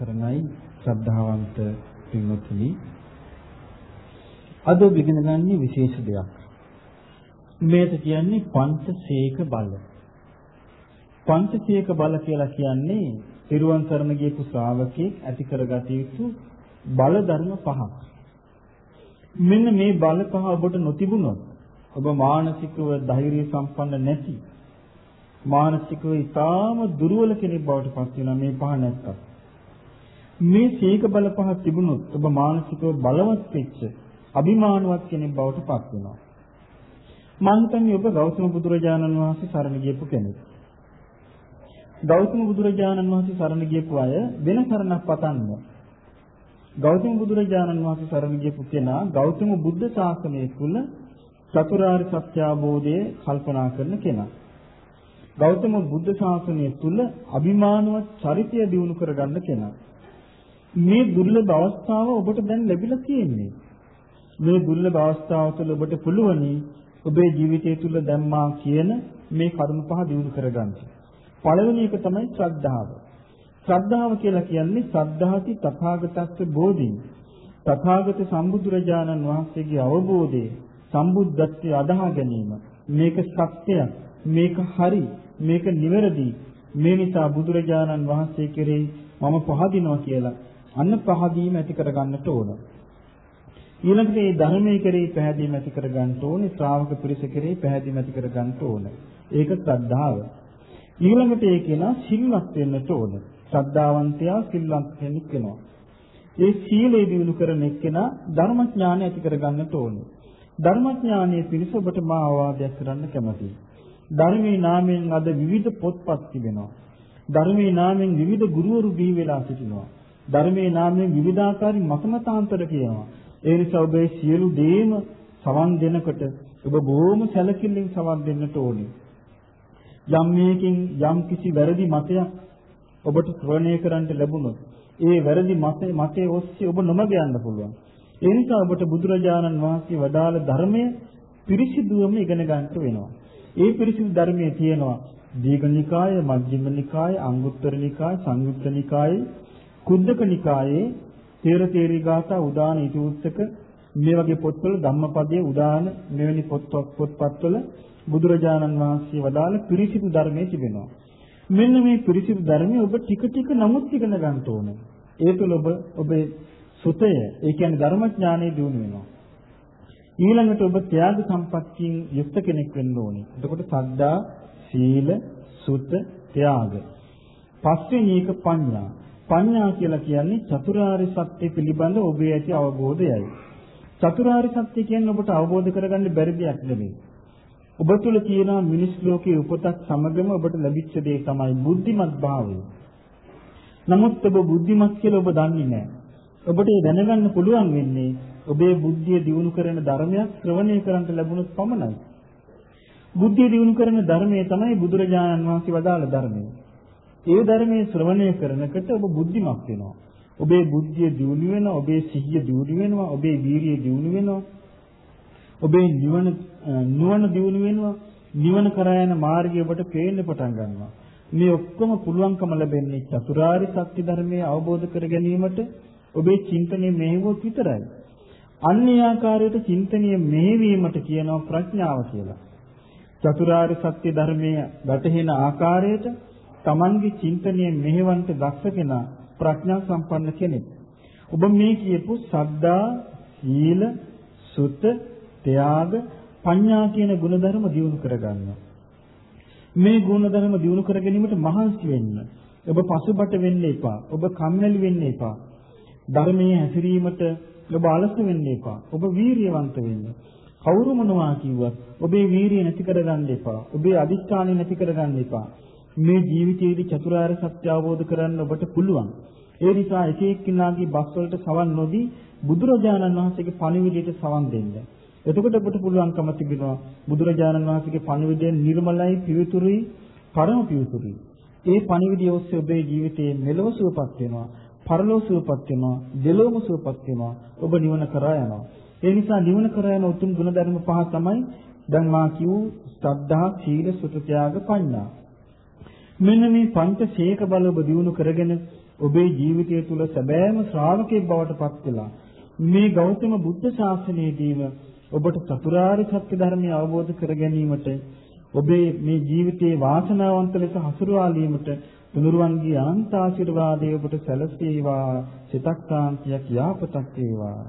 සරණයි. ශ්‍රද්ධාවන්ත පින්වත්නි අද ඔබ ඉගෙන ගන්නේ විශේෂ දෙයක්. මේක කියන්නේ පංචශේක බල. පංචශේක බල කියලා කියන්නේ පිරුවන් සරණ ගියපු ශ්‍රාවකෙක් ඇති කරගත යුතු බල ධර්ම පහක්. මෙන්න මේ බල පහ ඔබට නොතිබුණොත් ඔබ මානසිකව ධෛර්ය සම්පන්න නැති මානසිකව ඊටාම දුර්වල කෙනෙක් බවට පත් වෙනවා මේ පහ නැත්තම්. මේ සීක බල පහ තිබුණොත් ඔබ මානසිකව බලවත් වෙච්ච අභිමානවත් කෙනෙක් බවට පත් වෙනවා. මම හිතන්නේ ඔබ ගෞතම බුදුරජාණන් වහන්සේ සරණ ගියපු කෙනෙක්. ගෞතම බුදුරජාණන් වහන්සේ සරණ ගියපු අය වෙන සරණක් පතන්න. ගෞතම බුදුරජාණන් වහන්සේ සරණ ගියපු කෙනා ගෞතම බුද්ධ ශාසනය තුල චතුරාර්ය සත්‍ය අවබෝධය කල්පනා කරන කෙනා. ගෞතම බුද්ධ ශාසනය තුල අභිමානවත් චරිතය දිනු කරගන්න කෙනා. මේ දුර්ලභ අවස්ථාව ඔබට දැන් ලැබිලා තියෙන්නේ. මේ දුර්ලභ අවස්ථාව තුළ ඔබට පුළුවනි ඔබේ ජීවිතය තුළ දැම්මා කියන මේ කරුණ පහ දිනු කරගන්න. පළවෙනි එක තමයි ශ්‍රද්ධාව. ශ්‍රද්ධාව කියලා කියන්නේ සද්ධාති තථාගතස්ස බෝධි. තථාගත සම්බුදුරජාණන් වහන්සේගේ අවබෝධය සම්බුද්ධත්වයේ අදහා ගැනීම. මේක සත්‍යයක්. මේක හරි. මේක නිවැරදි මේ නිසා බුදුරජාණන් වහන්සේ කෙරෙහි මම පහදිනවා කියලා අන්න පහදීම ඇති කරගන්නට ඕන. ඊළඟට මේ ධර්මයේ කෙරෙහි පැහැදීම ඇති කරගන්න ඕනේ ශ්‍රාවක පිරිස කෙරෙහි පැහැදීම ඇති කරගන්න ඕන. ඒක ශ්‍රද්ධාව. ඊළඟට ඒ කෙනා සිල්වත් වෙන්නට ඕන. ශ්‍රද්ධාවන්තයා සිල්වත් කෙනෙක් වෙනවා. ඒ සීලය දිනු කරන එක්කෙනා ධර්මඥානය ඇති කරගන්නට ඕනේ. ධර්මඥානයේ පිණිස ඔබට මා ආවාදයක් කරන්න කැමතියි. ධර්මයේ නාමයෙන් අද විවිධ පොත්පත් තිබෙනවා. ධර්මයේ නාමයෙන් විවිධ ගුරුවරු බිහි වෙලා සිටිනවා. ධර්මයේ නාමයෙන් විවිධාකාරී මතමතාන්තර කියනවා. ඒ නිසා ඔබ සියලු දේම සවන් දෙනකොට ඔබ බොහොම සැලකිල්ලෙන් සවන් දෙන්නට ඕනේ. යම් මේකින් යම් කිසි වැරදි මතයක් ඔබට ශ්‍රවණය කරන්න ලැබුණොත් ඒ වැරදි මතේ මතේ ඔස්සේ ඔබ නොමග යන්න පුළුවන්. ඒ නිසා ඔබට බුදුරජාණන් වහන්සේ වදාළ ධර්මය පිරිසිදුවම ඉගෙන ගන්නට වෙනවා. ඒ පිරිසිදු ධර්මයේ තියෙනවා දීඝනිකාය, මජ්ක්‍ධිමනිකාය, අංගුත්තර නිකාය, සංයුත්ත නිකාය, කුද්දක නිකායේ තේර තේරී ගාථා උදාන ඉතිඋත්තක මේ වගේ පොත්වල ධම්මපදයේ උදාන මෙවැනි පොත්පත්වල බුදුරජාණන් වහන්සේ වදාළ පිරිසිදු ධර්මයේ තිබෙනවා. මෙන්න මේ පිරිසිදු ධර්මයේ ඔබ ටික ටික නමුත් ඉගෙන ගන්න ඕනේ. ඒ තුළ ඔබ ඔබේ සුතය, ඒ කියන්නේ ධර්මඥානෙ දිනු වෙනවා. ඊළඟට ඔබ ත්‍යාග සම්පත්තියෙන් යුක්ත කෙනෙක් වෙන්න ඕනේ. එතකොට සද්දා, සීල, සුත, ත්‍යාග. පස්වෙනි එක පඤ්ඤා. පඤ්ඤා කියලා කියන්නේ චතුරාර්ය සත්‍ය පිළිබඳ ඔබේ ඇති අවබෝධයයි. චතුරාර්ය සත්‍ය කියන්නේ ඔබට අවබෝධ කරගන්න බැරි දෙයක් නෙමෙයි. ඔබ තුල තියෙන මිනිස් ලෝකයේ උපතක් සමගම ඔබට ලැබිච්ච දේ තමයි බුද්ධිමත් භාවය. නමුත් ඔබ බුද්ධිමත් කියලා ඔබ දන්නේ නැහැ. ඔබට දැනගන්න පුළුවන් වෙන්නේ ඔබේ බුද්ධිය දියුණු කරන ධර්මයක් ශ්‍රවණය කරන්ට ලැබුණොත් පමණයි. බුද්ධිය දියුණු කරන ධර්මයේ තමයි බුදුරජාණන් වහන්සේ වදාළ ධර්මය. ඒ ධර්මයේ ශ්‍රවණය කරනකොට ඔබ බුද්ධිමත් වෙනවා. ඔබේ බුද්ධිය දියුණු වෙනවා, ඔබේ සිහිය දියුණු වෙනවා, ඔබේ වීරිය දියුණු වෙනවා. ඔබේ නිවන නුවණ දියුණු වෙනවා. නිවන කරා යන මාර්ගය ඔබට පේන්න පටන් ගන්නවා. මේ ඔක්කොම පුළුවන්කම ලැබෙන්නේ චතුරාර්ය සත්‍ය ධර්මයේ අවබෝධ කර ගැනීමට ඔබේ චින්තනයේ මෙහෙවොත් විතරයි. අන්‍ය ආකාරයට චින්තනීය මෙහෙවීමට කියනවා ප්‍රඥාව කියලා. චතුරාර්ය සත්‍ය ධර්මයේ වැටහෙන ආකාරයට Tamanගේ චින්තනීය මෙහෙවන්ට දක්ෂ කෙනා ප්‍රඥා සම්පන්න කෙනෙක්. ඔබ මේ කියපු සද්දා, සීල, සුත, ත්‍යාග, පඤ්ඤා කියන ගුණධර්ම දියුණු කරගන්නවා. මේ ගුණධර්ම දියුණු කර ගැනීමට මහන්සි වෙන්න. ඔබ පසුබට වෙන්න එපා. ඔබ කම්මැලි වෙන්න එපා. ධර්මයේ හැසිරීමට ඔබ අලස වෙන්න එපා. ඔබ වීරියවන්ත වෙන්න. කවුරු මොනවා කිව්වත් ඔබේ වීරිය නැති කරගන්න එපා. ඔබේ අදිෂ්ඨානය නැති කරගන්න එපා. මේ ජීවිතයේදී චතුරාර්ය සත්‍ය අවබෝධ කරගන්න ඔබට පුළුවන්. ඒ නිසා එක එක්කිනාගේ බස් වලට සවන් නොදී බුදුරජාණන් වහන්සේගේ පණිවිඩයට සවන් දෙන්න. එතකොට ඔබට පුළුවන්කම තිබෙනවා බුදුරජාණන් වහන්සේගේ පණිවිඩය නිර්මලයි පිවිතුරුයි පරම පිවිතුරුයි. ඒ පණිවිඩය ඔස්සේ ඔබේ ජීවිතයේ මෙලොව සුවපත් වෙනවා. පරලෝ සුවපත් වෙනවා, දෙලොවම සුවපත් වෙනවා. ඔබ නිවන කරා යනවා. ඒ නිසා නිවන කරා යන උතුම් ගුණධර්ම පහ තමයි දැන් මා කියූ ශ්‍රද්ධා, සීල, සුත, ත්‍යාග, පඤ්ඤා. මෙන්න මේ පංචශේක බල ඔබ දිනු කරගෙන ඔබේ ජීවිතය තුළ සැබෑම ශ්‍රාවකෙක් බවට පත් වෙලා මේ ගෞතම බුද්ධ ශාසනයේදීම ඔබට චතුරාර්ය සත්‍ය ධර්මය අවබෝධ කර ගැනීමට ඔබේ මේ ජීවිතයේ වාසනාවන්ත ලෙස හසුරුවාලීමට තුනුරුවන්ගේ අනන්ත ආශිර්වාදය ඔබට සැලසේවා සිතක් සාන්තියක් යාපතක් වේවා.